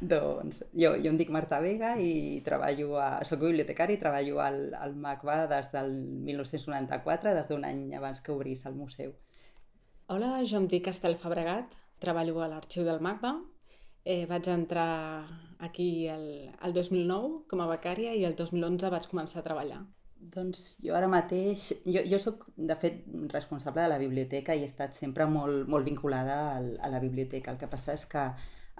Doncs jo, jo em dic Marta Vega i treballo a, soc bibliotecari i treballo al, al MACBA des del 1994, des d'un any abans que obrís el museu. Hola, jo em dic Estel Fabregat, treballo a l'arxiu del MACBA. Eh, vaig entrar aquí el, el 2009 com a becària i el 2011 vaig començar a treballar. Doncs jo ara mateix, jo, jo sóc de fet responsable de la biblioteca i he estat sempre molt, molt vinculada al, a la biblioteca. El que passa és que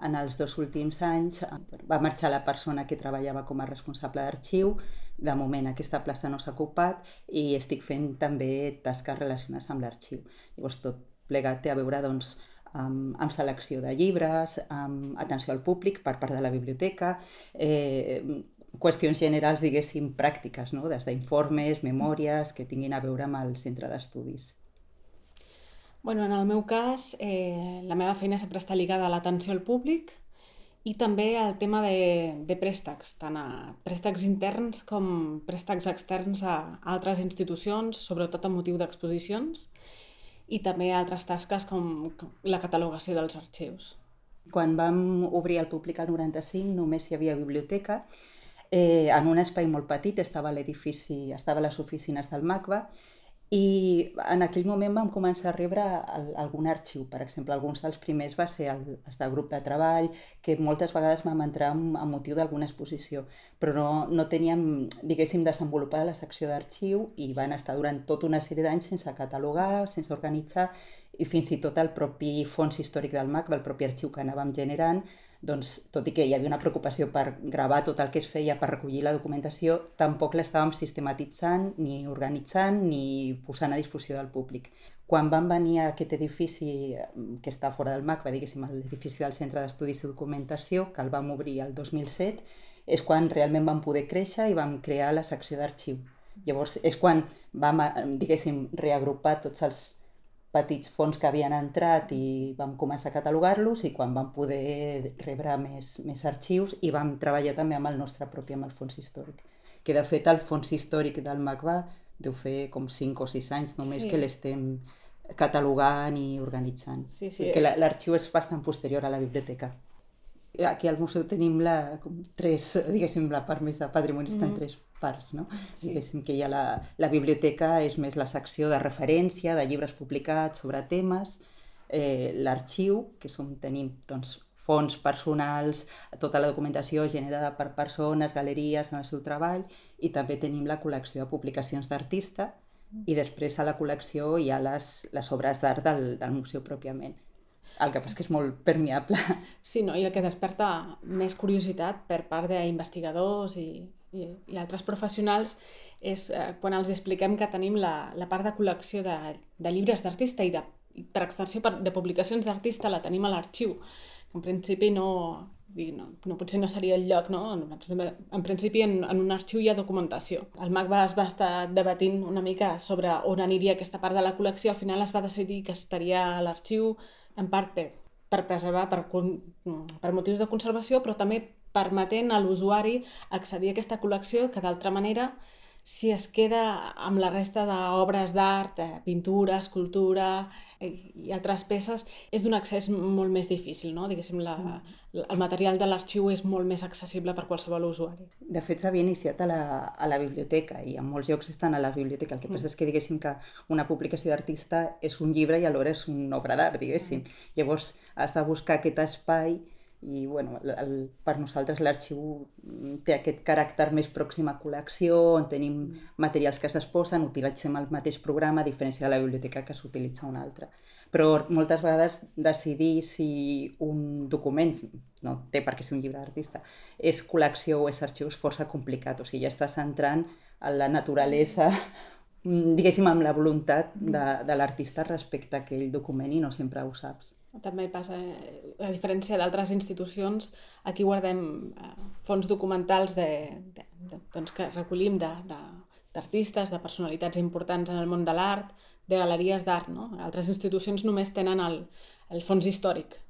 en els dos últims anys va marxar la persona que treballava com a responsable d'arxiu, de moment aquesta plaça no s'ha ocupat i estic fent també tasques relacionades amb l'arxiu. Llavors tot plegat té a veure doncs, amb, amb selecció de llibres, amb atenció al públic per part de la biblioteca, eh, qüestions generals, diguéssim, pràctiques, no? des d'informes, memòries, que tinguin a veure amb el centre d'estudis. Bueno, en el meu cas, eh, la meva feina sempre està lligada a l'atenció al públic i també al tema de, de préstecs, tant a préstecs interns com préstecs externs a altres institucions, sobretot amb motiu d'exposicions, i també altres tasques com la catalogació dels arxius. Quan vam obrir al públic al 95 només hi havia biblioteca eh, en un espai molt petit, estava l'edifici, estava les oficines del MACBA, i en aquell moment vam començar a rebre el, algun arxiu. Per exemple, alguns dels primers va ser el, el del grup de treball, que moltes vegades vam entrar amb, amb motiu d'alguna exposició, però no, no teníem, diguéssim, desenvolupada la secció d'arxiu i van estar durant tota una sèrie d'anys sense catalogar, sense organitzar, i fins i tot el propi fons històric del MAC, el propi arxiu que anàvem generant, doncs, tot i que hi havia una preocupació per gravar tot el que es feia per recollir la documentació, tampoc l'estàvem sistematitzant, ni organitzant, ni posant a disposició del públic. Quan van venir a aquest edifici que està fora del MAC, va diguéssim, l'edifici del Centre d'Estudis de Documentació, que el vam obrir el 2007, és quan realment vam poder créixer i vam crear la secció d'arxiu. Llavors és quan vam, diguéssim, reagrupar tots els petits fons que havien entrat i vam començar a catalogar-los i quan vam poder rebre més, més arxius i vam treballar també amb el nostre propi, amb el fons històric. Que de fet el fons històric del MACBA deu fer com 5 o 6 anys només sí. que l'estem catalogant i organitzant. Sí, sí, que l'arxiu és bastant posterior a la biblioteca. Aquí al museu tenim la, com tres, diguéssim, la part més de patrimoni mm. en tres parts, no? Sí. Diguéssim que hi ha la, la biblioteca és més la secció de referència, de llibres publicats sobre temes, eh, l'arxiu, que és on tenim doncs, fons personals, tota la documentació generada per persones, galeries en el seu treball, i també tenim la col·lecció de publicacions d'artista, i després a la col·lecció hi ha les, les obres d'art del, del museu pròpiament. El que passa que és molt permeable. Sí, no? i el que desperta més curiositat per part d'investigadors i, i, i altres professionals és eh, quan els expliquem que tenim la, la part de col·lecció de, de llibres d'artista i, de, i per extensió de publicacions d'artista la tenim a l'arxiu. En principi no, no, no, potser no seria el lloc, no? En, en principi en, en un arxiu hi ha documentació. El MACBA es va estar debatint una mica sobre on aniria aquesta part de la col·lecció, al final es va decidir que estaria a l'arxiu, en part per, per preservar, per, per motius de conservació, però també permetent a l'usuari accedir a aquesta col·lecció que d'altra manera si es queda amb la resta d'obres d'art, eh, pintura, escultura eh, i altres peces, és d'un accés molt més difícil, no? Diguéssim, la, el material de l'arxiu és molt més accessible per qualsevol usuari. De fet, s'havia iniciat a la, a la biblioteca i en molts llocs estan a la biblioteca. El que passa mm. és que, diguéssim, que una publicació d'artista és un llibre i alhora és una obra d'art, diguéssim. Mm. Llavors, has de buscar aquest espai i bueno, el, per nosaltres l'arxiu té aquest caràcter més pròxim a col·lecció, on tenim materials que s'exposen, utilitzem el mateix programa, a diferència de la biblioteca que s'utilitza un altre. Però moltes vegades decidir si un document, no té per què ser un llibre d'artista, és col·lecció o és arxiu és força complicat, o sigui, ja estàs entrant en la naturalesa diguéssim, amb la voluntat de, de l'artista respecte a aquell document i no sempre ho saps. També passa, eh, a diferència d'altres institucions, aquí guardem eh, fons documentals de, de, de, doncs que recollim d'artistes, de, de, de personalitats importants en el món de l'art, de galeries d'art. No? Altres institucions només tenen el, el fons històric.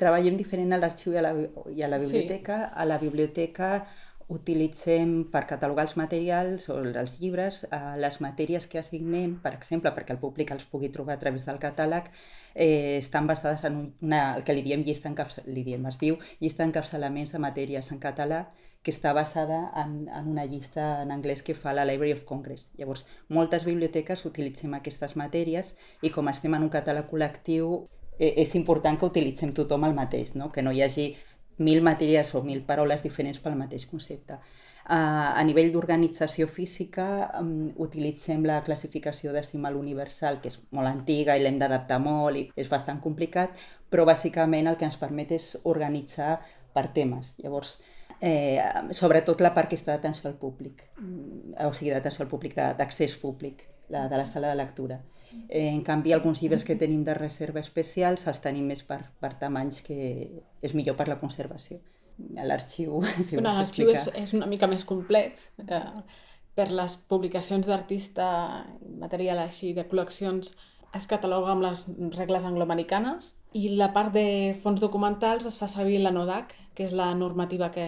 Treballem diferent a l'arxiu i, a la, i a la biblioteca. Sí. A la biblioteca utilitzem per catalogar els materials o els llibres, eh, les matèries que assignem, per exemple, perquè el públic els pugui trobar a través del catàleg, eh, estan basades en una, el que li diem llista li diem, es diu llista d'encapçalaments de matèries en català, que està basada en, en una llista en anglès que fa la Library of Congress. Llavors, moltes biblioteques utilitzem aquestes matèries i com estem en un catàleg col·lectiu, eh, és important que utilitzem tothom el mateix, no? que no hi hagi mil matèries o mil paraules diferents pel mateix concepte. Uh, a nivell d'organització física utilitzem la classificació decimal universal, que és molt antiga i l'hem d'adaptar molt i és bastant complicat, però bàsicament el que ens permet és organitzar per temes. Llavors, eh, sobretot la part que està d'atenció al públic, mm, o sigui, d'atenció al públic, d'accés públic, la de la sala de lectura. Eh, en canvi, alguns llibres que tenim de reserva especial els tenim més per, per tamanys que és millor per la conservació. L'arxiu, si bueno, L'arxiu és, és una mica més complex. Eh, per les publicacions d'artista, material així, de col·leccions, es cataloga amb les regles angloamericanes i la part de fons documentals es fa servir la NODAC, que és la normativa que,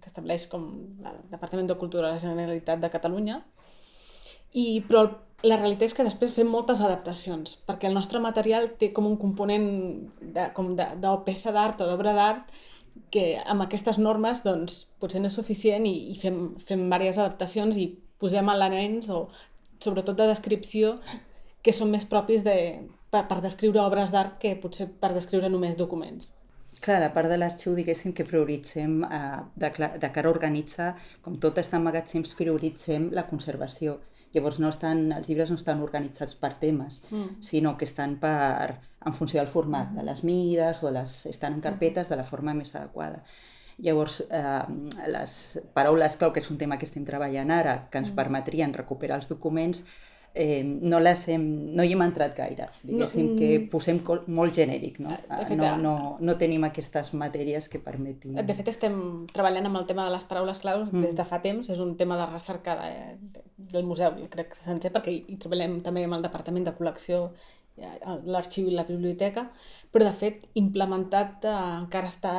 que estableix com el Departament de Cultura de la Generalitat de Catalunya, i, però la realitat és que després fem moltes adaptacions, perquè el nostre material té com un component de, com de, de peça d'art o d'obra d'art que amb aquestes normes doncs, potser no és suficient i, i fem, fem diverses adaptacions i posem elements o sobretot de descripció que són més propis de, per, per descriure obres d'art que potser per descriure només documents. Clar, la part de l'arxiu, diguéssim, que prioritzem eh, de, de cara a organitzar, com tot està en magatzems, prioritzem la conservació Llavors no estan, els llibres no estan organitzats per temes, mm. sinó que estan per, en funció del format, de les mides o de les, estan en mm. carpetes de la forma més adequada. Llavors, eh, les paraules clau, que és un tema que estem treballant ara, que ens mm. permetrien recuperar els documents, eh, no, les hem, no hi hem entrat gaire. Diguéssim no, que mm. posem molt genèric, no? De fet, no, no, no tenim aquestes matèries que permetin... De fet, estem treballant amb el tema de les paraules claus mm. des de fa temps, és un tema de recerca de, de, del museu, jo crec sencer, perquè hi, hi treballem també amb el Departament de Col·lecció l'arxiu i la biblioteca, però de fet implementat eh, encara està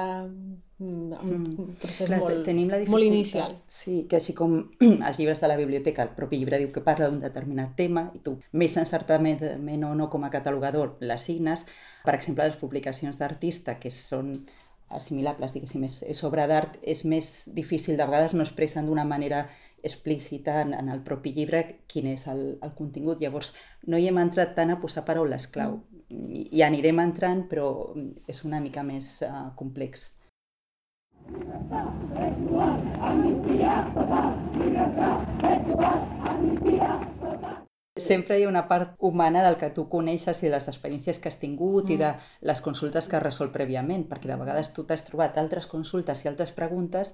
un mm. procés Clar, molt, tenim la molt inicial. Sí, que així com els llibres de la biblioteca, el propi llibre diu que parla d'un determinat tema i tu més encertament o no com a catalogador l'assignes, per exemple, les publicacions d'artista que són assimilables, diguéssim, és, obra d'art, és més difícil, de vegades no expressen d'una manera explícita en, en el propi llibre quin és el, el contingut. Llavors, no hi hem entrat tant a posar paraules clau. I, i anirem entrant, però és una mica més uh, complex. Sempre hi ha una part humana del que tu coneixes i de les experiències que has tingut mm. i de mm. les consultes que has resolt prèviament, perquè de vegades tu t'has trobat altres consultes i altres preguntes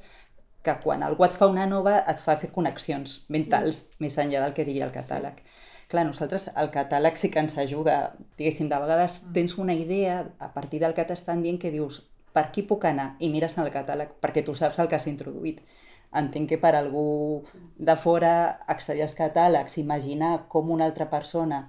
que quan algú et fa una nova et fa fer connexions mentals mm. més enllà del que diria el catàleg. Sí. Clar, nosaltres el catàleg sí que ens ajuda, diguéssim, de vegades mm. tens una idea a partir del que t'estan dient que dius per aquí puc anar i mires en el catàleg perquè tu saps el que has introduït. Entenc que per algú de fora accedir als catàlegs, imaginar com una altra persona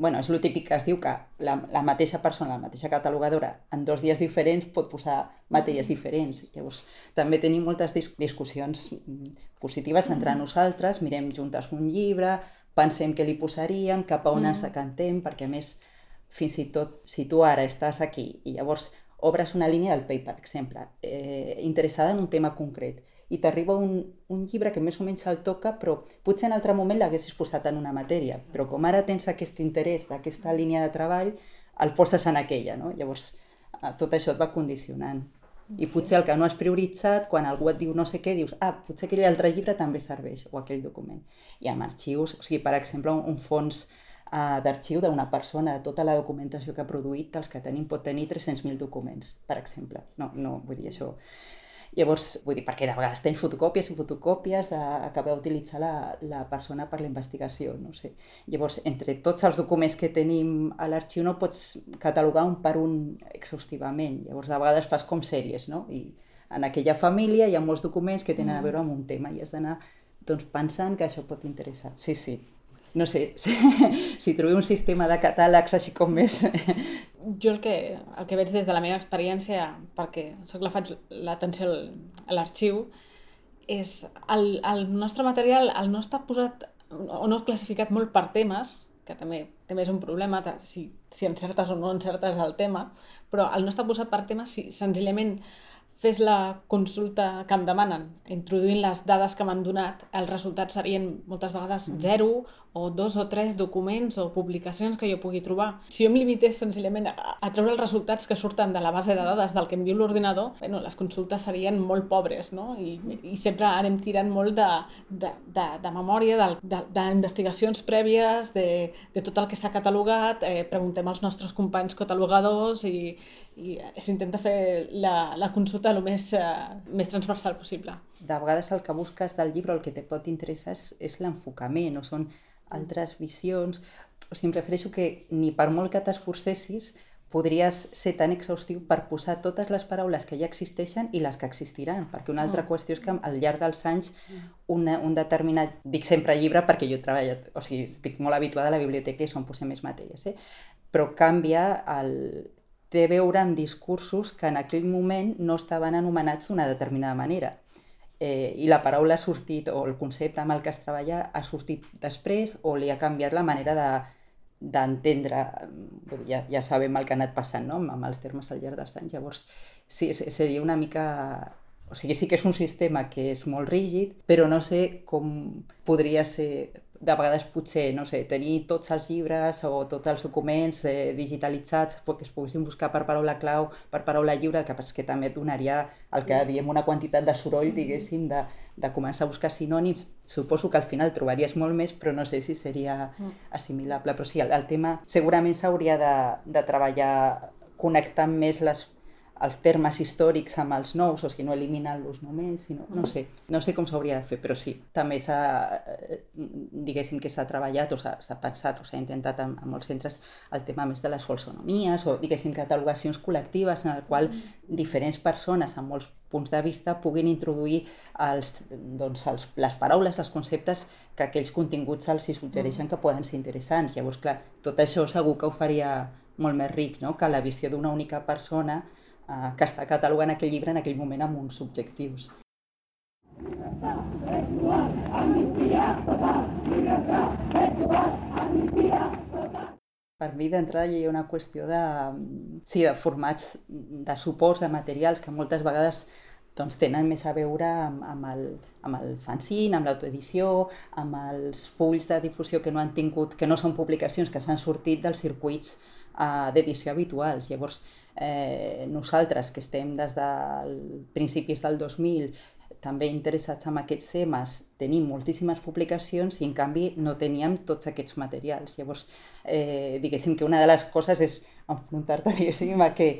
bueno, és el típic que es diu que la, la mateixa persona, la mateixa catalogadora, en dos dies diferents pot posar matèries diferents. Llavors, també tenim moltes dis discussions mm, positives entre nosaltres, mirem juntes un llibre, pensem què li posaríem, cap a on mm. ens decantem, perquè a més, fins i tot, si tu ara estàs aquí i llavors obres una línia del PEI, per exemple, eh, interessada en un tema concret, i t'arriba un, un llibre que més o menys el toca, però potser en altre moment l'haguessis posat en una matèria, però com ara tens aquest interès d'aquesta línia de treball, el poses en aquella, no? Llavors, eh, tot això et va condicionant. I potser el que no has prioritzat, quan algú et diu no sé què, dius, ah, potser aquell altre llibre també serveix, o aquell document. I amb arxius, o sigui, per exemple, un fons uh, d'arxiu d'una persona, de tota la documentació que ha produït, els que tenim pot tenir 300.000 documents, per exemple. No, no, vull dir, això Llavors, vull dir, perquè de vegades tens fotocòpies i fotocòpies de, que va utilitzar la, la persona per la investigació, no sé. Llavors, entre tots els documents que tenim a l'arxiu no pots catalogar un per un exhaustivament. Llavors, de vegades fas com sèries, no? I en aquella família hi ha molts documents que tenen a mm. veure amb un tema i has d'anar doncs, pensant que això pot interessar. Sí, sí, no sé, si, si trobeu un sistema de catàlegs així com més... Jo el que, el que veig des de la meva experiència, perquè soc la faig l'atenció a l'arxiu, és el, el nostre material el no està posat o no classificat molt per temes, que també, també és un problema si, si encertes o no encertes el tema, però el no està posat per temes si senzillament fes la consulta que em demanen, introduint les dades que m'han donat, els resultats serien moltes vegades mm. zero o dos o tres documents o publicacions que jo pugui trobar. Si jo em limités senzillament a, a treure els resultats que surten de la base de dades del que em diu l'ordinador, bueno, les consultes serien molt pobres, no? I, i sempre anem tirant molt de, de, de, de memòria, d'investigacions prèvies, de, de tot el que s'ha catalogat, eh, preguntem als nostres companys catalogadors i, i s'intenta fer la, la consulta el més, eh, més transversal possible. De vegades el que busques del llibre, el que te pot interessar és, és l'enfocament, o són altres visions. O sigui, em refereixo que ni per molt que t'esforcessis podries ser tan exhaustiu per posar totes les paraules que ja existeixen i les que existiran, perquè una altra mm. qüestió és que al llarg dels anys mm. una, un determinat, dic sempre llibre perquè jo he treballat, o sigui, estic molt habituada a la biblioteca i són posem més matèries, eh? però canvia el, té a veure amb discursos que en aquell moment no estaven anomenats d'una determinada manera eh, i la paraula ha sortit, o el concepte amb el que es treballa ha sortit després o li ha canviat la manera de d'entendre, ja, ja sabem el que ha anat passant no? amb els termes al llarg dels anys, llavors sí, seria una mica o sigui, sí que és un sistema que és molt rígid, però no sé com podria ser de vegades potser, no sé, tenir tots els llibres o tots els documents eh, digitalitzats que es poguessin buscar per paraula clau, per paraula lliure, el que passa és que també et donaria el que diem una quantitat de soroll, diguéssim, de, de començar a buscar sinònims. Suposo que al final trobaries molt més, però no sé si seria mm. assimilable. Però sí, el, el tema segurament s'hauria de, de treballar connectant més les els termes històrics amb els nous, o sigui, no eliminant-los només, sinó, no sé, no sé com s'hauria de fer, però sí, també s'ha, eh, diguéssim que s'ha treballat o s'ha pensat o s'ha intentat en, en molts centres el tema més de les folsonomies o, diguéssim, catalogacions col·lectives en el qual diferents persones amb molts punts de vista puguin introduir els, doncs, els, les paraules, els conceptes que aquells continguts els hi suggereixen mm. que poden ser interessants. Llavors, clar, tot això segur que ho faria molt més ric, no? que la visió d'una única persona eh, que està catalogant aquell llibre en aquell moment amb uns objectius. Per mi, d'entrada, hi ha una qüestió de, sí, de formats, de suports, de materials que moltes vegades doncs, tenen més a veure amb, amb, el, amb el fanzine, amb l'autoedició, amb els fulls de difusió que no han tingut, que no són publicacions, que s'han sortit dels circuits uh, d'edició habituals. Llavors, eh, nosaltres que estem des del principis del 2000 també interessats en aquests temes, tenim moltíssimes publicacions i en canvi no teníem tots aquests materials. Llavors, eh, diguéssim que una de les coses és enfrontar-te, diguéssim, a que,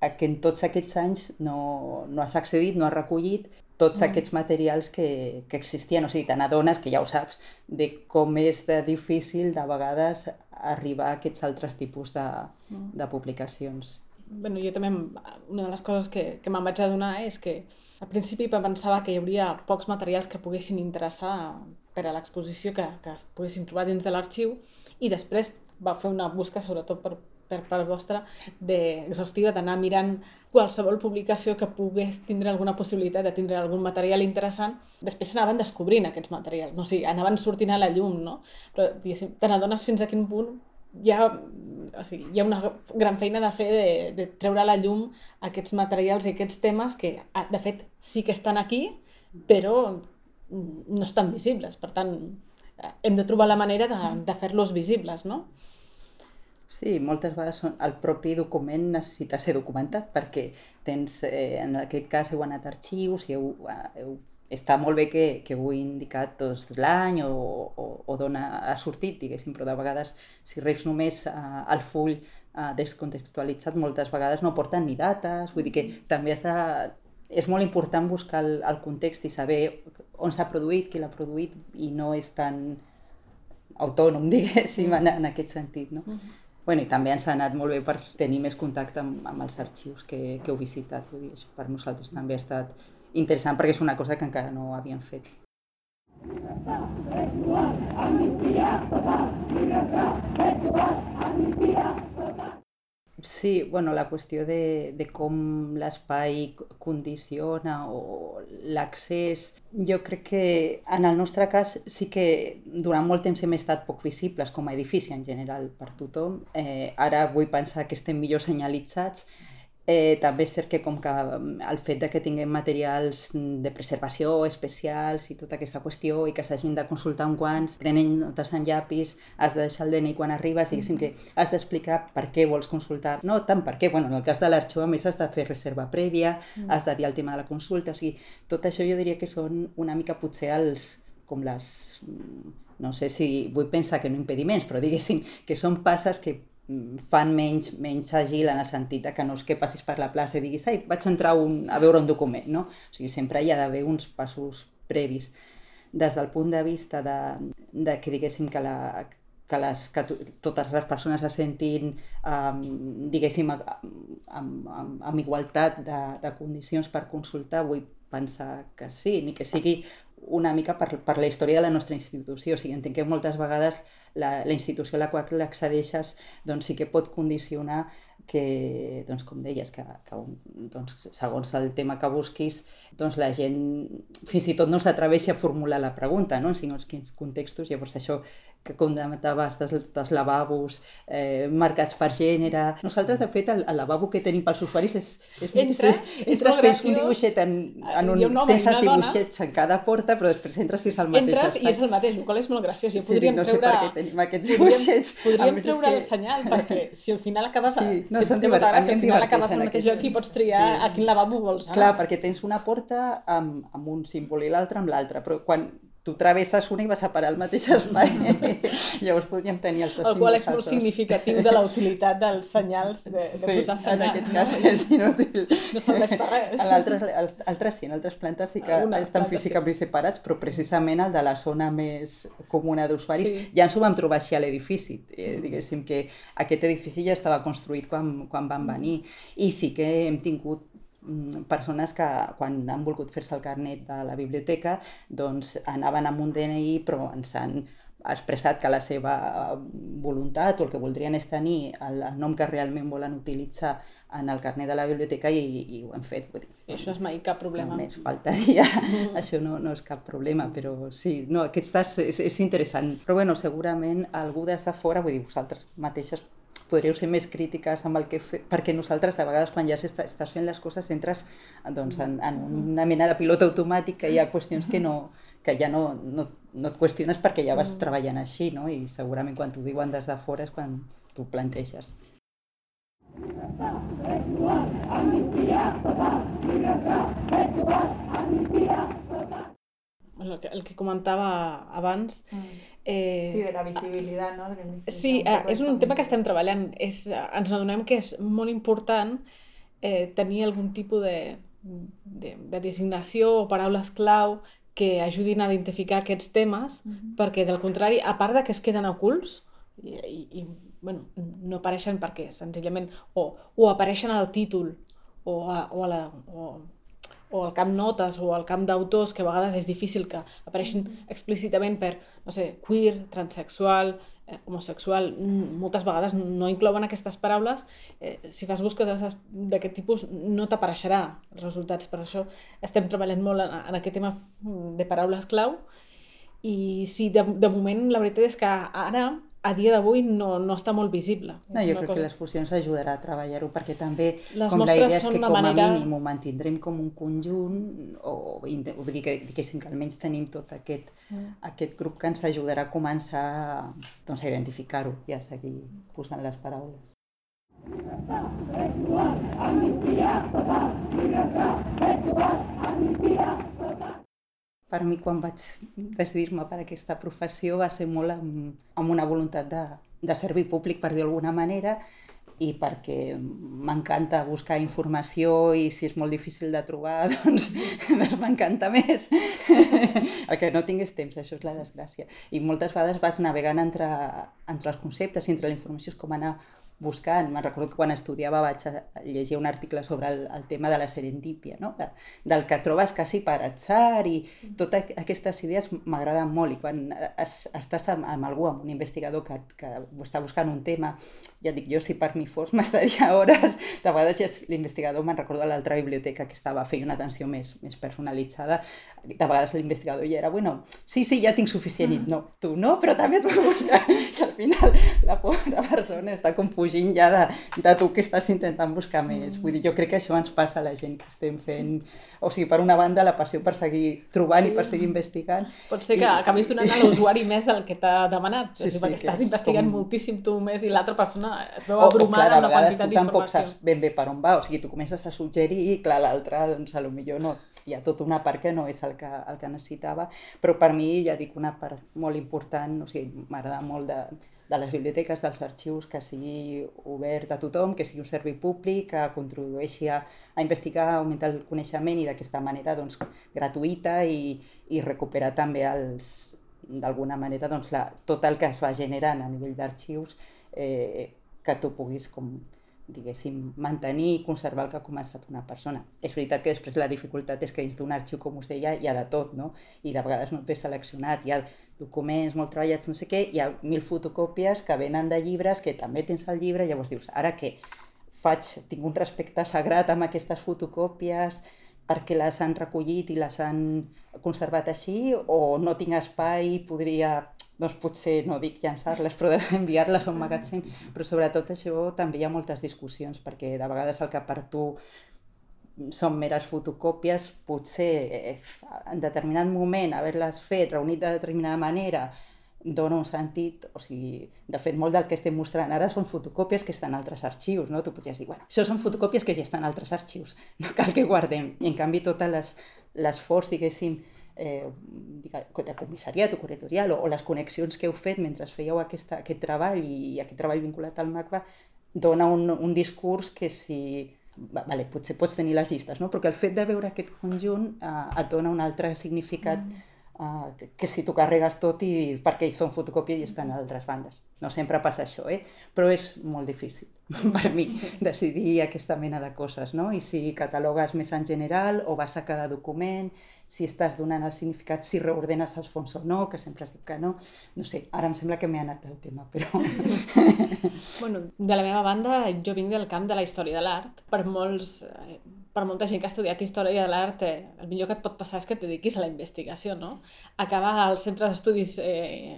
a que en tots aquests anys no, no has accedit, no has recollit tots mm. aquests materials que, que existien. O sigui, te n'adones, que ja ho saps, de com és de difícil de vegades arribar a aquests altres tipus de, de publicacions. Bueno, jo també, una de les coses que, que me'n vaig adonar és que al principi pensava que hi hauria pocs materials que poguessin interessar per a l'exposició que, que es poguessin trobar dins de l'arxiu i després va fer una busca sobretot per, per part vostra d'exhaustiva d'anar mirant qualsevol publicació que pogués tindre alguna possibilitat de tindre algun material interessant, després s'anaven descobrint aquests materials, no? o sigui, anaven sortint a la llum, no? Però, te n'adones fins a quin punt hi ha, o sigui, hi ha una gran feina de fer de, de treure a la llum aquests materials i aquests temes que, de fet, sí que estan aquí, però no estan visibles. Per tant, hem de trobar la manera de, de fer-los visibles, no? Sí, moltes vegades són, el propi document necessita ser documentat perquè tens, eh, en aquest cas heu anat a arxius i heu, heu està molt bé que, que ho he indicat tots l'any o, o, o d'on ha sortit, diguéssim, però de vegades si reps només uh, el full uh, descontextualitzat, moltes vegades no porten ni dates, vull dir que també has de, és molt important buscar el, el context i saber on s'ha produït, qui l'ha produït i no és tan autònom, diguéssim, en, en aquest sentit. No? Uh -huh. Bueno, I també ens ha anat molt bé per tenir més contacte amb, amb els arxius que, que heu visitat. Vull dir, això per nosaltres també ha estat interessant perquè és una cosa que encara no havíem fet. Sí, bueno, la qüestió de, de com l'espai condiciona o l'accés, jo crec que en el nostre cas sí que durant molt temps hem estat poc visibles com a edifici en general per tothom. Eh, ara vull pensar que estem millor senyalitzats, Eh, també és cert que com que mm, el fet de que tinguem materials de preservació especials i tota aquesta qüestió i que s'hagin de consultar un quants, prenen notes en llapis, has de deixar el DNI quan arribes, diguéssim que has d'explicar per què vols consultar, no tant per què, bueno, en el cas de l'arxiu a més has de fer reserva prèvia, mm. has de dir el tema de la consulta, o sigui, tot això jo diria que són una mica potser els, com les, mm, no sé si vull pensar que no impediments, però diguéssim que són passes que Mm, fan menys, menys àgil en el sentit que no és que passis per la plaça i diguis ai, vaig entrar un, a veure un document, no? O sigui, sempre hi ha d'haver uns passos previs. Des del punt de vista de, de que diguéssim que, la, que, les, que totes les persones se sentin, um, diguéssim, amb, amb, amb igualtat de, de condicions per consultar, vull pensar que sí, ni que sigui una mica per, per la història de la nostra institució. O sigui, entenc que moltes vegades la, la institució a la qual accedeixes doncs sí que pot condicionar que, doncs, com deies, que, que doncs, segons el tema que busquis, doncs la gent fins i tot no s'atreveixi a formular la pregunta, no? en quins contextos, llavors això que comentaves dels, dels lavabos eh, marcats per gènere. Nosaltres, de fet, el, el lavabo que tenim pels usuaris és, és, entres, és, entres, tens un dibuixet en, en un, un tens els dibuixets en cada porta, però després entres i és el mateix entres espai. i és el mateix, el qual és molt graciós. Sí, podríem no sé treure... per què tenim aquests dibuixets. Podríem, podríem treure que... el senyal, perquè si al final acabes sí, no, són divertits, si al final acabes al mateix lloc i pots triar sí. a quin lavabo vols. Clar, perquè tens una porta amb, amb un símbol i l'altra amb l'altre, però quan tu travesses una i vas a parar al mateix espai. Llavors podríem tenir els dos El qual és molt significatiu de la utilitat dels senyals de, de sí, posar senyal. en aquest cas no? és inútil. No serveix per res. En altres, els, altres sí, en altres plantes sí que Alguna estan físicament sí. separats, però precisament el de la zona més comuna d'usuaris sí. ja ens ho vam trobar així a l'edifici. Eh, diguéssim que aquest edifici ja estava construït quan, quan van venir i sí que hem tingut Mm, persones que quan han volgut fer-se el carnet de la biblioteca doncs anaven amb un DNI però ens han expressat que la seva voluntat o el que voldrien és tenir el, el nom que realment volen utilitzar en el carnet de la biblioteca i, i ho hem fet. Vull dir, això és mai cap problema. Només faltaria, mm. això no, no és cap problema, però sí, no, aquestes és, és interessant. Però bueno, segurament algú des de fora, vull dir, vosaltres mateixes podríeu ser més crítiques amb el que fe... perquè nosaltres de vegades quan ja estàs fent les coses entres doncs, en, en una mena de pilot automàtic que hi ha qüestions que, no, que ja no, no, no et qüestiones perquè ja vas mm. treballant així no? i segurament quan t'ho diuen des de fora és quan t'ho planteges. El que, el que comentava abans... Mm. Eh, sí, de la visibilitat, no? De sí, eh, és un tema que estem treballant. És, ens adonem que és molt important eh, tenir algun tipus de, de, de designació o paraules clau que ajudin a identificar aquests temes, mm -hmm. perquè del contrari, a part de que es queden ocults, i, i, i bueno, no apareixen perquè senzillament o, o apareixen al títol o a, o a la, o o al camp notes o al camp d'autors que a vegades és difícil que apareixin explícitament per, no sé, queer, transexual, eh, homosexual, moltes vegades no inclouen aquestes paraules, eh, si fas búsquedes d'aquest tipus no t'apareixerà els resultats. Per això estem treballant molt en, en aquest tema de paraules clau. I sí, de, de moment la veritat és que ara a dia d'avui no, no està molt visible. No, jo crec cosa... que l'exposició ens ajudarà a treballar-ho, perquè també Les com la idea és que com a manera... mínim ho mantindrem com un conjunt, o, o vull dir que, diguéssim que almenys tenim tot aquest, mm. aquest grup que ens ajudarà a començar doncs, a identificar-ho i a seguir posant les paraules. Amnistia total, amnistia total per mi quan vaig decidir-me per aquesta professió va ser molt amb, amb una voluntat de, de servir públic, per dir d'alguna manera, i perquè m'encanta buscar informació i si és molt difícil de trobar, doncs, doncs m'encanta més. El que no tingués temps, això és la desgràcia. I moltes vegades vas navegant entre, entre els conceptes, entre la informació, és com anar buscant. Me'n recordo que quan estudiava vaig a llegir un article sobre el, el tema de la serendípia, no? de, del que trobes quasi per atzar i totes aquestes idees m'agraden molt i quan es, estàs amb, amb algú, amb un investigador que, que està buscant un tema, ja dic, jo si per mi fos m'estaria hores, de vegades ja l'investigador, me'n recordo a l'altra biblioteca que estava fent una atenció més, més personalitzada, de vegades l'investigador ja era, bueno, sí, sí, ja tinc suficient, i no, tu no, però també vull buscar, i al final la pobra persona està confusa fugint ja de, de tu que estàs intentant buscar més. Vull dir, jo crec que això ens passa a la gent que estem fent... O sigui, per una banda, la passió per seguir trobant sí. i per seguir investigant. Pot ser que I... acabis donant a l'usuari més del que t'ha demanat, sí, sí, perquè estàs investigant com... moltíssim tu més i l'altra persona es veu abrumada amb la quantitat d'informació. tampoc saps ben bé per on va, o sigui, tu comences a suggerir i clar, l'altre, doncs, a lo millor no, hi ha tota una part que no és el que, el que necessitava, però per mi, ja dic, una part molt important, o sigui, m'agrada molt de, de les biblioteques, dels arxius, que sigui obert a tothom, que sigui un servei públic, que contribueixi a, a investigar, a augmentar el coneixement i d'aquesta manera doncs, gratuïta i, i recuperar també d'alguna manera doncs, la, tot el que es va generant a nivell d'arxius eh, que tu puguis com, diguéssim, mantenir i conservar el que ha començat una persona. És veritat que després la dificultat és que dins d'un arxiu, com us deia, hi ha de tot, no? I de vegades no et ve seleccionat, hi ha documents molt treballats, no sé què, hi ha mil fotocòpies que venen de llibres, que també tens el llibre, i llavors dius, ara què? Faig, tinc un respecte sagrat amb aquestes fotocòpies perquè les han recollit i les han conservat així, o no tinc espai, podria doncs potser, no dic llançar-les, però enviar-les a un magatzem, però sobretot això també hi ha moltes discussions, perquè de vegades el que per tu són meres fotocòpies, potser eh, en determinat moment haver-les fet, reunit de determinada manera, dona un sentit, o sigui, de fet, molt del que estem mostrant ara són fotocòpies que estan en altres arxius, no? Tu podries dir, bueno, això són fotocòpies que ja estan en altres arxius, no cal que guardem. I en canvi totes les, forts, diguéssim, eh, de comissariat o curatorial o, o les connexions que heu fet mentre fèieu aquesta, aquest treball i, i aquest treball vinculat al MACBA dona un, un discurs que si vale, potser pots tenir les llistes, no? però que el fet de veure aquest conjunt eh, et dona un altre significat mm. Uh, que, que si tu carregues tot i perquè ells són fotocòpia i estan a altres bandes. No sempre passa això, eh? però és molt difícil per mi sí. decidir aquesta mena de coses, no? I si catalogues més en general o vas a cada document si estàs donant el significat, si reordenes els fons o no, que sempre has dit que no. No sé, ara em sembla que m'he anat del tema, però... bueno, de la meva banda, jo vinc del camp de la història de l'art. Per molts per molta gent que ha estudiat història de l'art, eh, el millor que et pot passar és que et dediquis a la investigació, no? Acabar al centre d'estudis eh,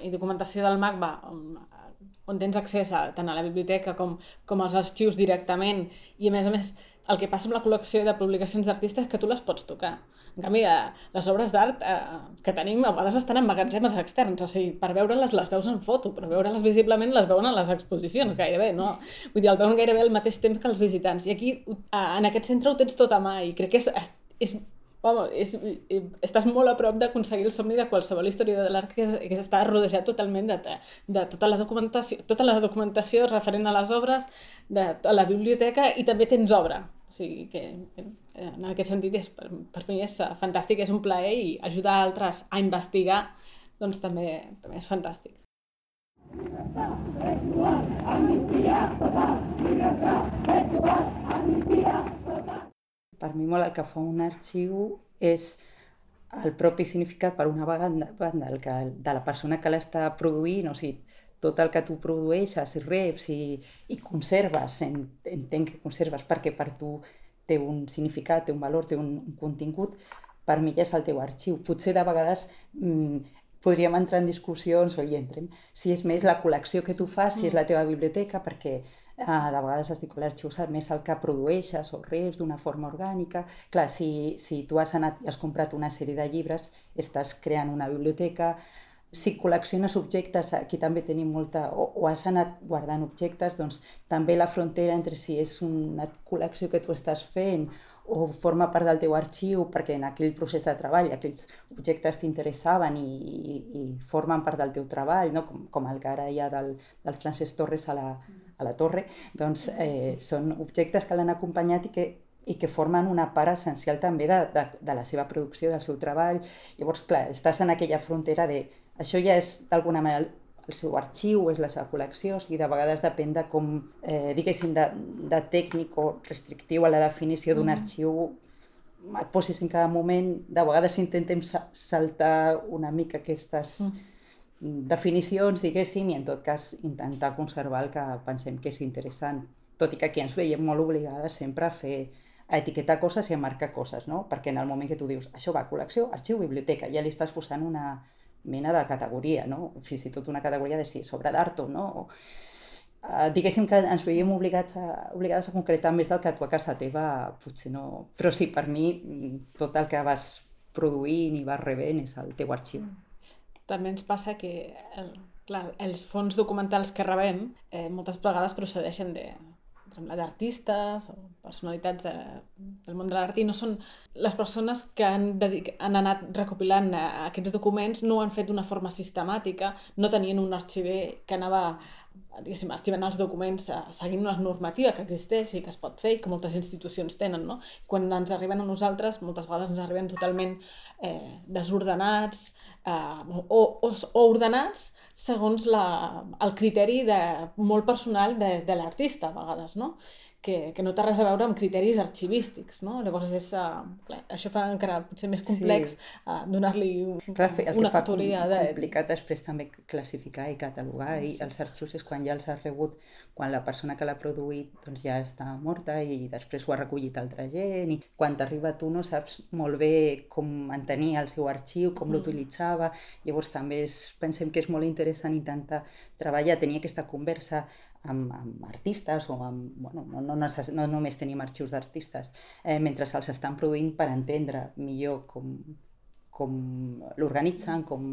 i documentació del MACBA, on, on tens accés a, tant a la biblioteca com, com als arxius directament, i a més a més el que passa amb la col·lecció de publicacions d'artistes que tu les pots tocar. En canvi, eh, les obres d'art eh, que tenim a vegades estan en magatzemes externs, o sigui, per veure-les les veus en foto, però veure-les visiblement les veuen a les exposicions, gairebé, no? Vull dir, el veuen gairebé al mateix temps que els visitants. I aquí, eh, en aquest centre, ho tens tot a mà i crec que és, és Home, és, estàs molt a prop d'aconseguir el somni de qualsevol historiador de l'art que, és, que està rodejat totalment de, de tota la documentació, tota la documentació referent a les obres, de, a la biblioteca i també tens obra. O sigui que en aquest sentit és, per, per mi és fantàstic, és un plaer i ajudar altres a investigar doncs també, també és fantàstic. Llibertat, sexual, amnistia, total, llibertat, sexual, amnistia, total per mi molt el que fa un arxiu és el propi significat per una banda, banda el que, de la persona que l'està produint, o sigui, tot el que tu produeixes i reps i, i conserves, entenc que conserves perquè per tu té un significat, té un valor, té un, un contingut, per mi ja és el teu arxiu. Potser de vegades mm, podríem entrar en discussions, o hi entrem, si és més la col·lecció que tu fas, si és la teva biblioteca, perquè de vegades es diu que l'arxiu més el que produeixes o reps d'una forma orgànica. Clar, si, si tu has anat i has comprat una sèrie de llibres, estàs creant una biblioteca, si col·lecciones objectes, aquí també tenim molta, o, o has anat guardant objectes, doncs també la frontera entre si és una col·lecció que tu estàs fent o forma part del teu arxiu perquè en aquell procés de treball aquells objectes t'interessaven i, i, i formen part del teu treball, no? com, com el que ara hi ha del, del Francesc Torres a la, a la torre, doncs eh, són objectes que l'han acompanyat i que i que formen una part essencial també de, de, de la seva producció, del seu treball. Llavors, clar, estàs en aquella frontera de... Això ja és d'alguna manera el seu arxiu, és la seva col·lecció, o sigui, de vegades depèn de com, eh, diguéssim, de, de tècnic o restrictiu a la definició d'un mm. arxiu et posis en cada moment, de vegades intentem saltar una mica aquestes mm. Definicions, diguéssim, i en tot cas intentar conservar el que pensem que és interessant. Tot i que aquí ens veiem molt obligades sempre a fer a etiquetar coses i a marcar coses, no? Perquè en el moment que tu dius això va, col·lecció, arxiu, biblioteca, ja li estàs posant una mena de categoria, no? Fins i tot una categoria de si és obra d'art o no. O, uh, diguéssim que ens veiem obligats a, obligades a concretar més del que tu a casa teva potser no... Però sí, per mi tot el que vas produint i vas rebent és el teu arxiu. També ens passa que el, clar, els fons documentals que rebem eh, moltes vegades procedeixen de, d'artistes o personalitats de, del món de l'art i no són les persones que han, dedic, han anat recopilant eh, aquests documents no ho han fet d'una forma sistemàtica, no tenien un arxiver que anava diguéssim, arxivant els documents eh, seguint una normativa que existeix i que es pot fer i que moltes institucions tenen, no? Quan ens arriben a nosaltres, moltes vegades ens arriben totalment eh, desordenats, eh, o, o, o ordenats segons la, el criteri de, molt personal de, de l'artista, a vegades, no? Que, que no té res a veure amb criteris arxivístics, no? Llavors, és, uh, clar, això fa encara potser més complex sí. uh, donar-li un, clar, el una categoria de... complicat després també classificar i catalogar sí. i els arxius és quan ja els has rebut, quan la persona que l'ha produït doncs ja està morta i després ho ha recollit altra gent i quan t'arriba tu no saps molt bé com mantenia el seu arxiu, com mm. l'utilitzava, llavors també és, pensem que és molt interessant intentar treballar, tenir aquesta conversa amb, amb artistes o amb... Bueno, no, no, necess, no només tenim arxius d'artistes, eh, mentre se'ls estan produint per entendre millor com, com l'organitzen, com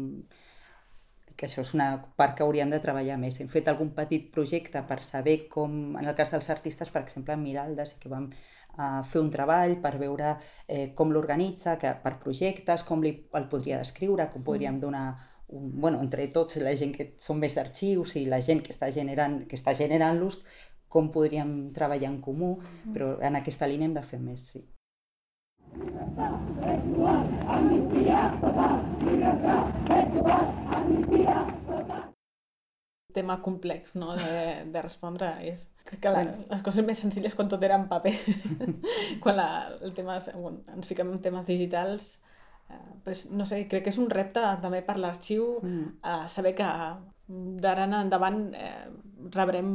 que això és una part que hauríem de treballar més. Hem fet algun petit projecte per saber com, en el cas dels artistes, per exemple, en Miralda sí que vam uh, fer un treball per veure eh, com l'organitza, per projectes, com li, el podria descriure, com podríem mm. donar bueno, entre tots, la gent que són més d'arxius i la gent que està generant, que està generant-los, com podríem treballar en comú, però en aquesta línia hem de fer més, sí. tema complex no? de, de respondre és crec que la, les coses més senzilles quan tot era en paper quan la, el tema, quan ens fiquem en temes digitals pues, no sé, crec que és un repte també per l'arxiu mm. eh, saber que d'ara en endavant eh, rebrem,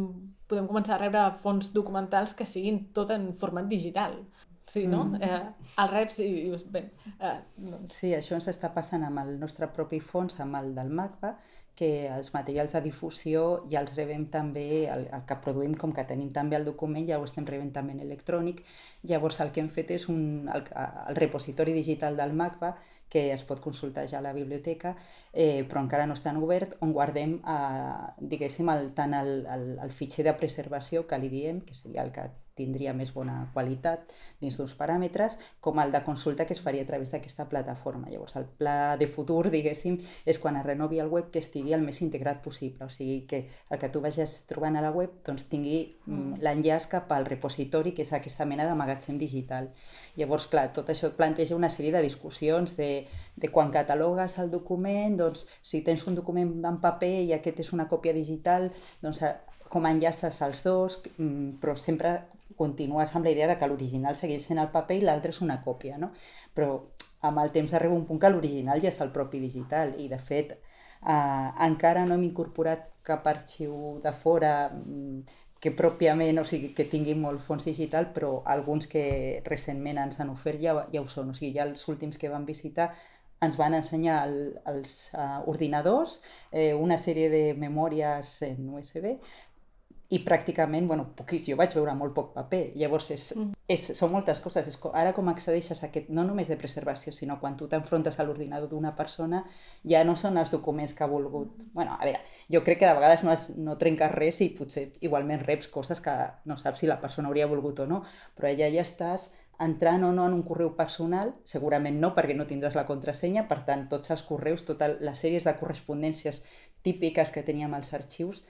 podem començar a rebre fons documentals que siguin tot en format digital. Sí, no? Mm. Eh, el reps i dius, bé... Eh, doncs... Sí, això ens està passant amb el nostre propi fons, amb el del MACBA, que els materials de difusió ja els rebem també, el, el que produïm, com que tenim també el document, ja ho estem rebent també en electrònic. Llavors el que hem fet és un, el, el repositori digital del MACBA, que es pot consultar ja a la biblioteca, eh, però encara no estan obert, on guardem, eh, diguéssim, el, tant el, el, el fitxer de preservació que li diem, que seria el que tindria més bona qualitat dins d'uns paràmetres, com el de consulta que es faria a través d'aquesta plataforma. Llavors, el pla de futur, diguéssim, és quan es renovi el web que estigui el més integrat possible, o sigui que el que tu vagis trobant a la web doncs, tingui mm. mm. l'enllaç cap al repositori, que és aquesta mena de magatzem digital. Llavors, clar, tot això et planteja una sèrie de discussions de, de quan catalogues el document, doncs, si tens un document en paper i aquest és una còpia digital, doncs com enllaces els dos, mm, però sempre continues amb la idea de que l'original segueix sent el paper i l'altre és una còpia, no? Però amb el temps arriba un punt que l'original ja és el propi digital i de fet eh, encara no hem incorporat cap arxiu de fora mm, que pròpiament, o sigui, que tingui molt fons digital, però alguns que recentment ens han ofert ja, ja ho són. O sigui, ja els últims que vam visitar ens van ensenyar el, els uh, ordinadors, eh, una sèrie de memòries en USB, i pràcticament, bueno, poquís, jo vaig veure molt poc paper, llavors és, mm. és, són moltes coses, és, ara com accedeixes a aquest, no només de preservació, sinó quan tu t'enfrontes a l'ordinador d'una persona, ja no són els documents que ha volgut, mm. bueno, a veure, jo crec que de vegades no, has, no trenques res i potser igualment reps coses que no saps si la persona hauria volgut o no, però allà ja estàs entrant o no en un correu personal, segurament no, perquè no tindràs la contrasenya, per tant, tots els correus, totes les sèries de correspondències típiques que teníem als arxius,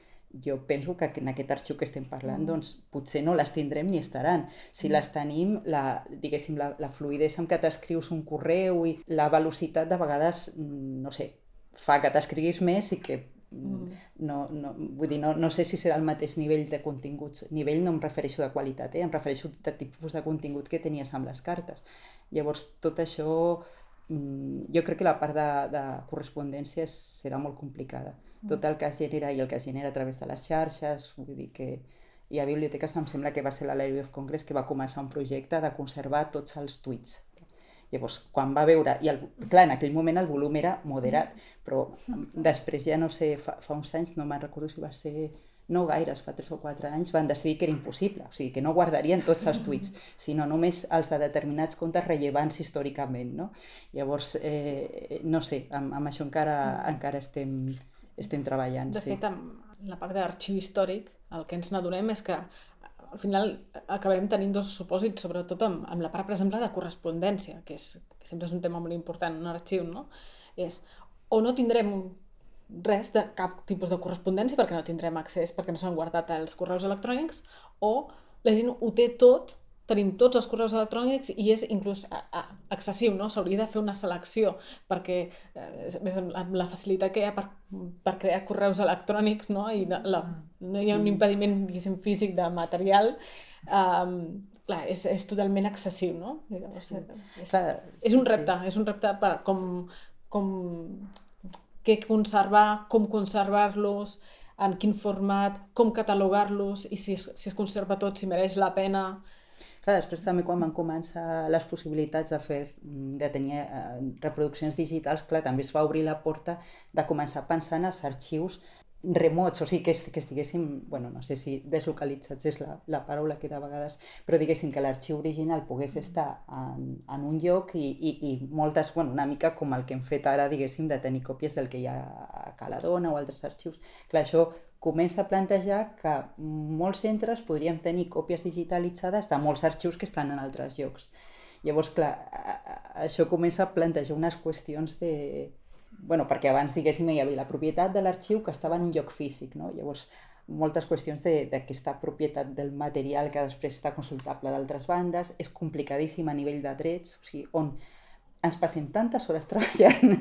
jo penso que en aquest arxiu que estem parlant, mm. doncs potser no les tindrem ni estaran. Si mm. les tenim, la, diguéssim, la, la fluidesa amb què t'escrius un correu i la velocitat de vegades, mm, no sé, fa que t'escriguis més i que no, no, vull dir, no, no sé si serà el mateix nivell de continguts. Nivell no em refereixo de qualitat, eh? em refereixo de tipus de contingut que tenies amb les cartes. Llavors, tot això, jo crec que la part de, de correspondència serà molt complicada. Tot el que es genera i el que es genera a través de les xarxes, vull dir que hi ha biblioteques, em sembla que va ser la Library of Congress, que va començar un projecte de conservar tots els tuits Llavors, quan va veure, i el, clar, en aquell moment el volum era moderat, però després ja no sé, fa, fa uns anys, no me'n recordo si va ser no gaires, fa 3 o 4 anys, van decidir que era impossible, o sigui, que no guardarien tots els tuits, sinó només els de determinats comptes rellevants històricament, no? Llavors, eh, no sé, amb, amb això encara, encara estem, estem treballant. De fet, amb la part d'arxiu històric, el que ens n'adonem és que al final acabarem tenint dos supòsits, sobretot amb, amb la part, per exemple, de correspondència, que, és, que sempre és un tema molt important en un arxiu, no? És, o no tindrem res de cap tipus de correspondència perquè no tindrem accés, perquè no s'han guardat els correus electrònics, o la gent ho té tot tenim tots els correus electrònics i és inclús a, a, excessiu, no? S'hauria de fer una selecció perquè eh, més amb, amb la facilitat que hi ha per, per crear correus electrònics no? i la, la, no hi ha un mm. impediment diguéssim físic de material um, clar, és, és totalment excessiu, no? Llavors, sí. és, clar, és un repte, sí. és un repte per com, com què conservar, com conservar-los, en quin format, com catalogar-los i si es, si es conserva tot, si mereix la pena Clar, després també quan van començar les possibilitats de fer, de tenir eh, reproduccions digitals, clar, també es va obrir la porta de començar a pensar en els arxius remots, o sigui, que, que estiguéssim, bueno, no sé si deslocalitzats és la, la paraula que de vegades, però diguéssim que l'arxiu original pogués estar en, en un lloc i, i, i moltes, bueno, una mica com el que hem fet ara, diguéssim, de tenir còpies del que hi ha a Caladona o altres arxius. Clar, això comença a plantejar que molts centres podríem tenir còpies digitalitzades de molts arxius que estan en altres llocs. Llavors, clar, això comença a plantejar unes qüestions de... bueno, perquè abans, diguéssim, hi havia la propietat de l'arxiu que estava en un lloc físic, no? Llavors, moltes qüestions d'aquesta propietat del material que després està consultable d'altres bandes, és complicadíssim a nivell de drets, o sigui, on ens passem tantes hores treballant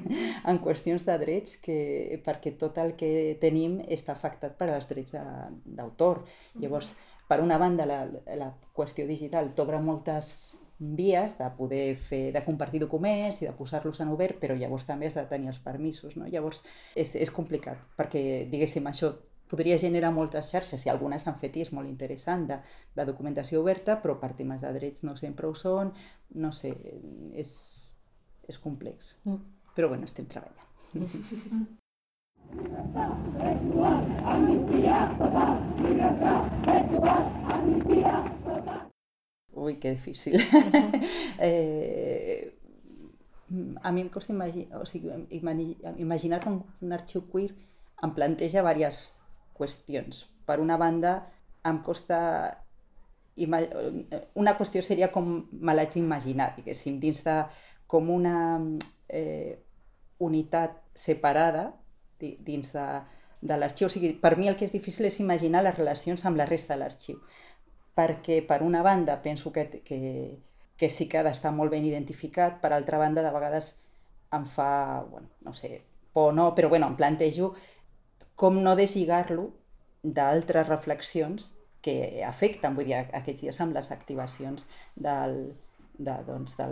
en qüestions de drets que, perquè tot el que tenim està afectat per als drets d'autor. Llavors, per una banda, la, la qüestió digital t'obre moltes vies de poder fer, de compartir documents i de posar-los en obert, però llavors també has de tenir els permisos, no? Llavors és, és complicat, perquè, diguéssim, això podria generar moltes xarxes, i algunes han fet i és molt interessant, de, de documentació oberta, però per temes de drets no sempre ho són, no sé, és, és complex. Mm. Però bueno, estem treballant. Mm. Ui, que difícil. eh, a mi em costa imaginar, o sigui, imaginar un, un arxiu queer em planteja diverses qüestions. Per una banda, em costa una qüestió seria com me l'haig imaginat, diguéssim, dins de com una eh, unitat separada dins de, de l'arxiu. O sigui, per mi el que és difícil és imaginar les relacions amb la resta de l'arxiu. Perquè, per una banda, penso que, que, que sí que ha d'estar molt ben identificat, per altra banda, de vegades em fa, bueno, no sé, por no, però bueno, em plantejo com no deslligar-lo d'altres reflexions que afecten, vull dir, aquests dies amb les activacions del, de, doncs, de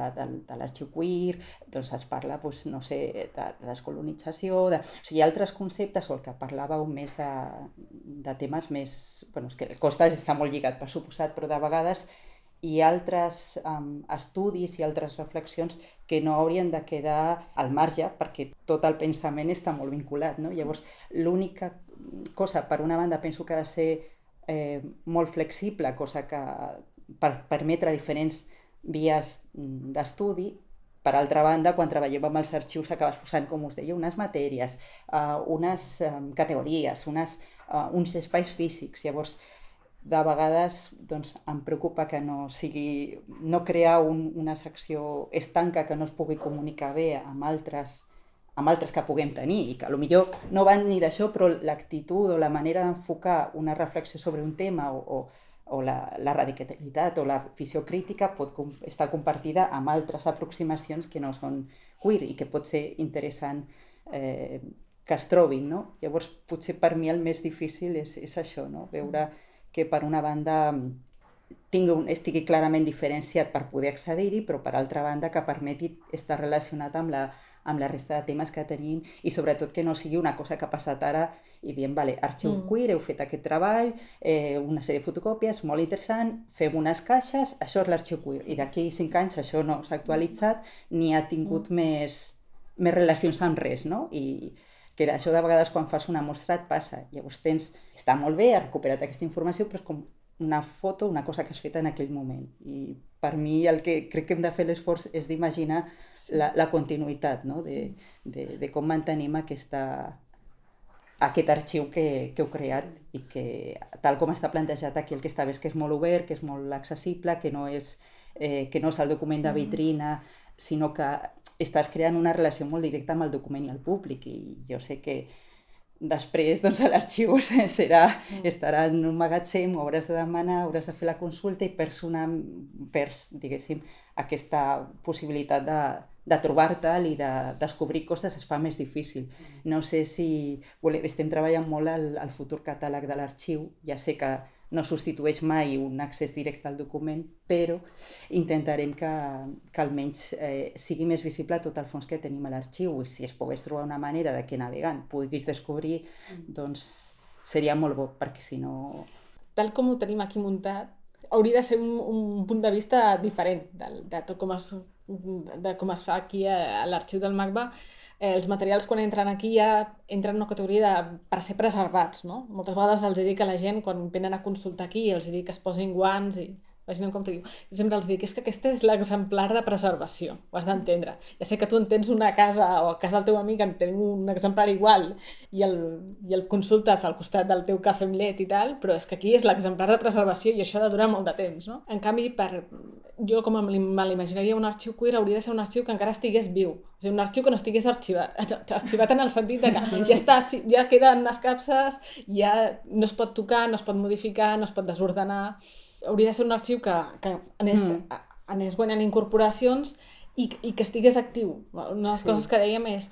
l'arxiu de queer, doncs es parla, doncs, no sé, de, de descolonització, de... o sigui, altres conceptes, o el que parlàveu més de, de temes més... bueno, és que el costa està molt lligat, per suposat, però de vegades ha altres um, estudis i altres reflexions que no haurien de quedar al marge perquè tot el pensament està molt vinculat. No? Llavors, l'única cosa, per una banda, penso que ha de ser eh, molt flexible, cosa que per permetre diferents vies mm, d'estudi. Per altra banda, quan treballem amb els arxius acabes posant, com us deia, unes matèries, uh, unes um, categories, unes, uh, uns espais físics. Llavors, de vegades doncs, em preocupa que no sigui, no crear un, una secció estanca que no es pugui comunicar bé amb altres, amb altres que puguem tenir i que potser no van ni d'això, però l'actitud o la manera d'enfocar una reflexió sobre un tema o, o o la, la radicalitat o la visió crítica pot com, estar compartida amb altres aproximacions que no són queer i que pot ser interessant eh, que es trobin, no? Llavors, potser per mi el més difícil és, és això, no? Veure que per una banda tingui un, estigui clarament diferenciat per poder accedir-hi, però per altra banda que permeti estar relacionat amb la, amb la resta de temes que tenim i sobretot que no sigui una cosa que ha passat ara i diem, vale, arxiu mm. queer, heu fet aquest treball, eh, una sèrie de fotocòpies, molt interessant, fem unes caixes, això és l'arxiu queer. I d'aquí cinc anys això no s'ha actualitzat ni ha tingut mm. més, més relacions amb res, no? I que això de vegades quan fas una mostra et passa. Llavors tens, està molt bé, has recuperat aquesta informació, però és com una foto, una cosa que has fet en aquell moment. I per mi el que crec que hem de fer l'esforç és d'imaginar sí. la, la continuïtat, no? de, de, de com mantenim aquesta, aquest arxiu que, que heu creat i que, tal com està plantejat aquí, el que està bé és que és molt obert, que és molt accessible, que no és, eh, que no és el document de vitrina, sinó que estàs creant una relació molt directa amb el document i el públic i jo sé que Després, doncs, l'arxiu serà, mm. estarà en un magatzem, hauràs de demanar, hauràs de fer la consulta i perds, una, perds diguéssim, aquesta possibilitat de, de trobar-te'l i de descobrir coses es fa més difícil. Mm. No sé si... Estem treballant molt al, al futur catàleg de l'arxiu, ja sé que no substitueix mai un accés directe al document, però intentarem que, que almenys eh, sigui més visible tot el fons que tenim a l'arxiu i si es pogués trobar una manera de que navegant puguis descobrir, mm. doncs seria molt bo, perquè si no... Tal com ho tenim aquí muntat, hauria de ser un, un punt de vista diferent de, de tot com es, de com es fa aquí a, a l'arxiu del MACBA, eh, els materials quan entren aquí ja entren en una categoria de, per ser preservats, no? Moltes vegades els dic a la gent, quan venen a consultar aquí, els dic que es posin guants i Imaginem com t'ho diu. Sempre els dic, és que aquest és l'exemplar de preservació, ho has d'entendre. Ja sé que tu en tens una casa o a casa del teu amic en tenim un exemplar igual i el, i el consultes al costat del teu cafè amb llet i tal, però és que aquí és l'exemplar de preservació i això ha de durar molt de temps, no? En canvi, per, jo com me l'imaginaria un arxiu queer hauria de ser un arxiu que encara estigués viu, o sigui, un arxiu que no estigués arxivat, arxivat en el sentit de que sí. ja, està, ja queden les capses, ja no es pot tocar, no es pot modificar, no es pot desordenar hauria de ser un arxiu que, que anés, mm. anés guanyant incorporacions i, i que estigués actiu. Una de les sí. coses que dèiem és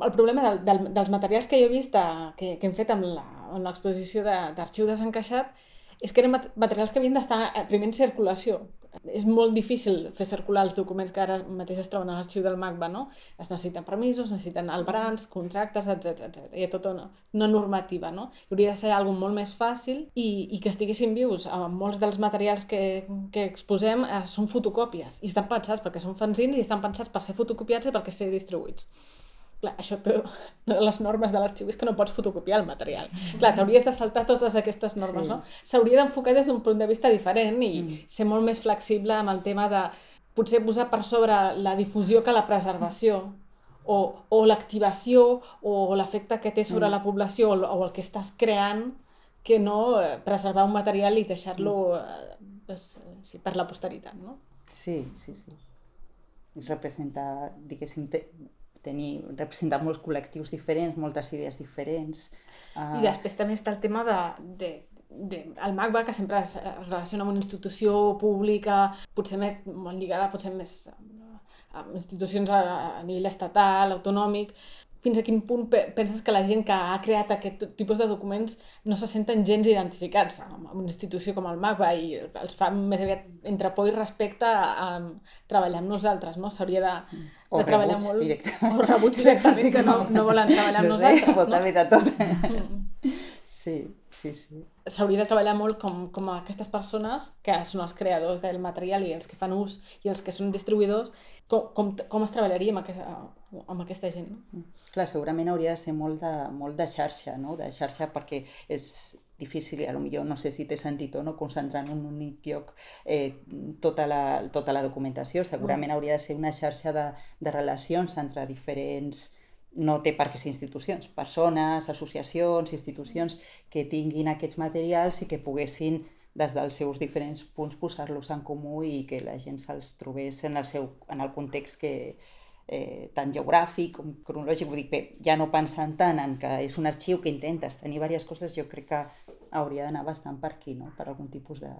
el problema del, del, dels materials que jo he vist, a, que, que hem fet amb l'exposició d'arxiu de, desencaixat, és que eren materials que havien d'estar eh, primer en circulació. És molt difícil fer circular els documents que ara mateix es troben a l'arxiu del MACBA, no? Es necessiten permisos, necessiten albrans, contractes, etc etc. Hi ha tota una, una normativa, no? I hauria de ser alguna molt més fàcil i, i que estiguessin vius. Molts dels materials que, que exposem eh, són fotocòpies i estan pensats perquè són fanzins i estan pensats per ser fotocopiats i perquè ser distribuïts. Clar, això té les normes de l'arxiu és que no pots fotocopiar el material. Clar, t'hauries de saltar totes aquestes normes, sí. no? S'hauria d'enfocar des d'un punt de vista diferent i mm. ser molt més flexible amb el tema de potser posar per sobre la difusió que la preservació o, o l'activació o l'efecte que té sobre mm. la població o, o el que estàs creant que no eh, preservar un material i deixar-lo mm. pues, sí, per la posteritat, no? Sí, sí, sí. És representar, diguéssim, tenir, representar molts col·lectius diferents, moltes idees diferents. Uh... I després també està el tema de, de, de, el MACBA, que sempre es relaciona amb una institució pública, potser més, molt lligada potser més a institucions a, a nivell estatal, autonòmic, fins a quin punt penses que la gent que ha creat aquest tipus de documents no se senten gens identificats amb una institució com el MACBA i els fa més aviat entre por i respecte a, a treballar amb nosaltres, no? S'hauria de, o de treballar molt... Directament. O rebuts directament, que no, no volen treballar amb no sé, nosaltres. Pot haver de tot. Mm. Sí, sí, sí. S'hauria de treballar molt com, com aquestes persones que són els creadors del material i els que fan ús i els que són distribuïdors, com, com, com es treballaria amb aquesta, amb aquesta gent? No? Mm. Clar, segurament hauria de ser molt de, molt de xarxa, no? de xarxa perquè és difícil, a lo millor no sé si té sentit o no, concentrar en un únic lloc eh, tota, la, tota la documentació. Segurament mm. hauria de ser una xarxa de, de relacions entre diferents no té per què ser institucions, persones, associacions, institucions que tinguin aquests materials i que poguessin des dels seus diferents punts posar-los en comú i que la gent se'ls trobés en el, seu, en el context que, eh, tant geogràfic com cronològic, vull dir que ja no pensant tant en que és un arxiu que intentes tenir diverses coses, jo crec que hauria d'anar bastant per aquí, no? per algun tipus de,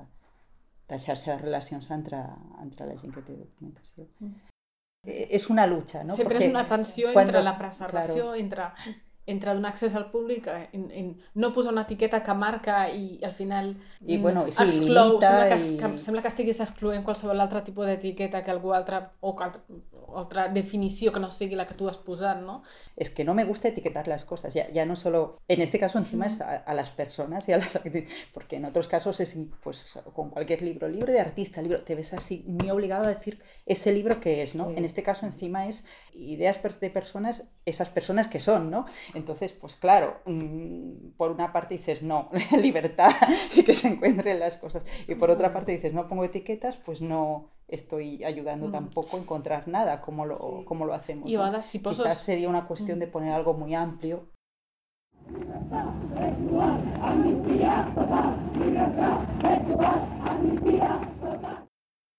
de xarxa de relacions entre, entre la gent que té documentació. Mm. Eh, és una lucha, ¿no? Sempre Porque és una tensió cuando, entre la preservació, claro. entre entre donar accés al públic en, en no posar una etiqueta que marca i, i al final I, bueno, sí, exclou, sembla que, i... que, sembla que estiguis excloent qualsevol altre tipus d'etiqueta que algú altre o que altra, altra definició que no sigui la que tu has posat, ¿no? Es que no me gusta etiquetar las cosas, ya, ya no solo, en este caso encima es a, a las personas y a las porque en otros casos es pues con cualquier libro, libro de artista, libro, te ves así muy obligado a decir ese libro que es, ¿no? Sí. En este caso encima es ideas de personas, esas personas que son, ¿no? Entonces, pues claro, mmm, por una parte dices, no, libertad y que se encuentren las cosas. Y por otra parte dices, no pongo etiquetas, pues no estoy ayudando mm. tampoco a encontrar nada como lo, sí. como lo hacemos. Y ¿no? si posos... Quizás sería una cuestión de poner algo muy amplio. Libertad sexual, amnistía total, libertad sexual, amnistía total.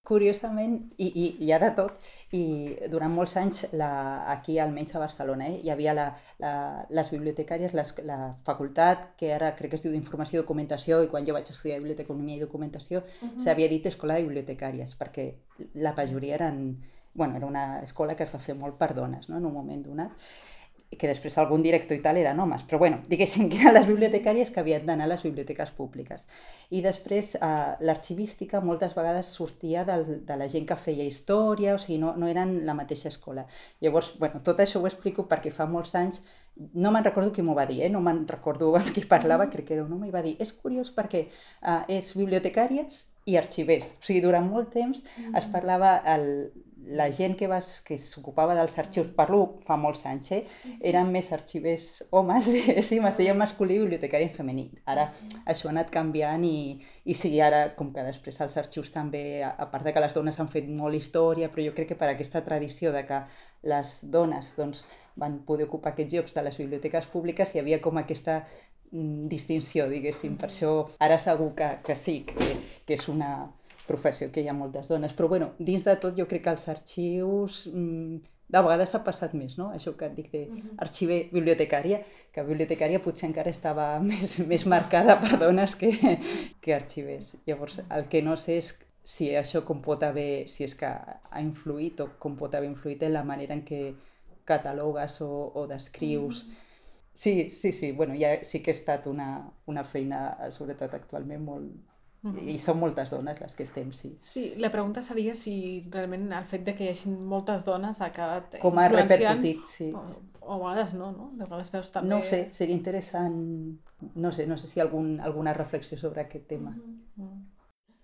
Curiosament, i, i, i ha de tot, i durant molts anys la, aquí, almenys a Barcelona, eh, hi havia la, la, les bibliotecàries, les, la facultat, que ara crec que es diu d'Informació i Documentació, i quan jo vaig estudiar Biblioteconomia i Documentació uh -huh. s'havia dit Escola de Bibliotecàries, perquè la majoria eren... Bueno, era una escola que es va fer molt per dones, no?, en un moment donat que després algun director i tal eren homes, però bueno, diguéssim que eren les bibliotecàries que havien d'anar a les biblioteques públiques. I després eh, l'arxivística moltes vegades sortia del, de la gent que feia història, o sigui, no, no eren la mateixa escola. Llavors, bueno, tot això ho explico perquè fa molts anys, no me'n recordo qui m'ho va dir, eh? no me'n recordo amb qui parlava, crec que era un home, i va dir, és curiós perquè eh, és bibliotecàries i arxivers. O sigui, durant molt temps es parlava el, la gent que, vas, que s'ocupava dels arxius, parlo fa molts anys, eh? eren més arxivers homes, diguéssim, es deia masculí i bibliotecari en femení. Ara això ha anat canviant i, i sí, ara, com que després els arxius també, a part de que les dones han fet molt història, però jo crec que per aquesta tradició de que les dones doncs, van poder ocupar aquests llocs de les biblioteques públiques, hi havia com aquesta mm, distinció, diguéssim. Per això ara segur que, que sí, que, que és una, professió que hi ha moltes dones. Però bueno, dins de tot jo crec que els arxius mmm, de vegades ha passat més, no? Això que et dic d'arxiver uh -huh. bibliotecària, que bibliotecària potser encara estava més, més marcada per dones que, que arxivers. Llavors, el que no sé és si això com pot haver, si és que ha influït o com pot haver influït en la manera en què catalogues o, o descrius. -huh. Sí, sí, sí, bueno, ja sí que ha estat una, una feina, sobretot actualment, molt. I són moltes dones les que estem, sí. Sí, la pregunta seria si realment el fet de que hi hagi moltes dones ha acabat Com ha repercutit, sí. O, o a vegades no, no? De vegades veus també... No sé, seria interessant... No sé, no sé si algun, alguna reflexió sobre aquest tema. Uh -huh.